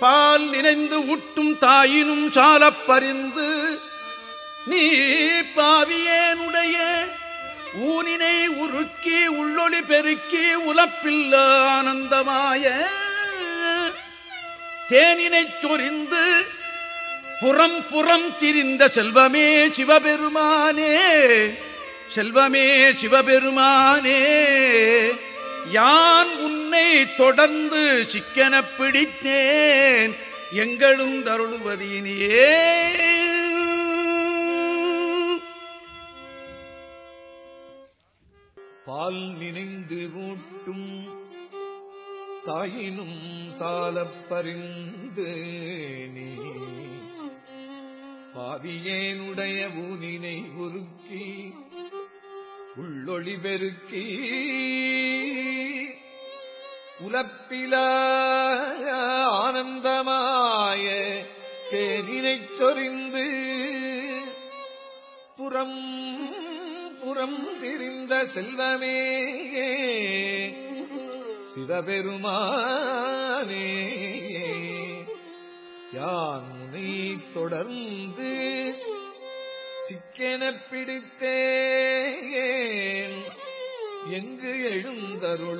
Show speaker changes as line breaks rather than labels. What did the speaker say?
பால் நினைந்து ஊட்டும் தாயினும் சாலப் பறிந்து நீ பாவியேனுடைய ஊனினை உருக்கி உள்ளொளி பெருக்கி உலப்பில்ல ஆனந்தமாய தேனினைச் சொரிந்து புறம் புறம் திரிந்த செல்வமே சிவபெருமானே செல்வமே சிவபெருமானே யார் தொடர்ந்து சிக்கன பிடித்தேன். எங்களும் தருளுவதினியே
பால் நினைந்து ஊட்டும் தாயினும் சாலப்பறிந்து நீ. பாவியேனுடைய ஊனினை உருக்கி உள்ளொளி பெருக்கி. உலப்பில ஆனந்தமாய தேனினைச் சொரிந்து புறம் புறம் திரிந்த செல்வமே சிவபெருமானே யான் உனை தொடர்ந்து சிக்கென பிடித்தேன். எங்கு எழுந்தருளுவதீனியே?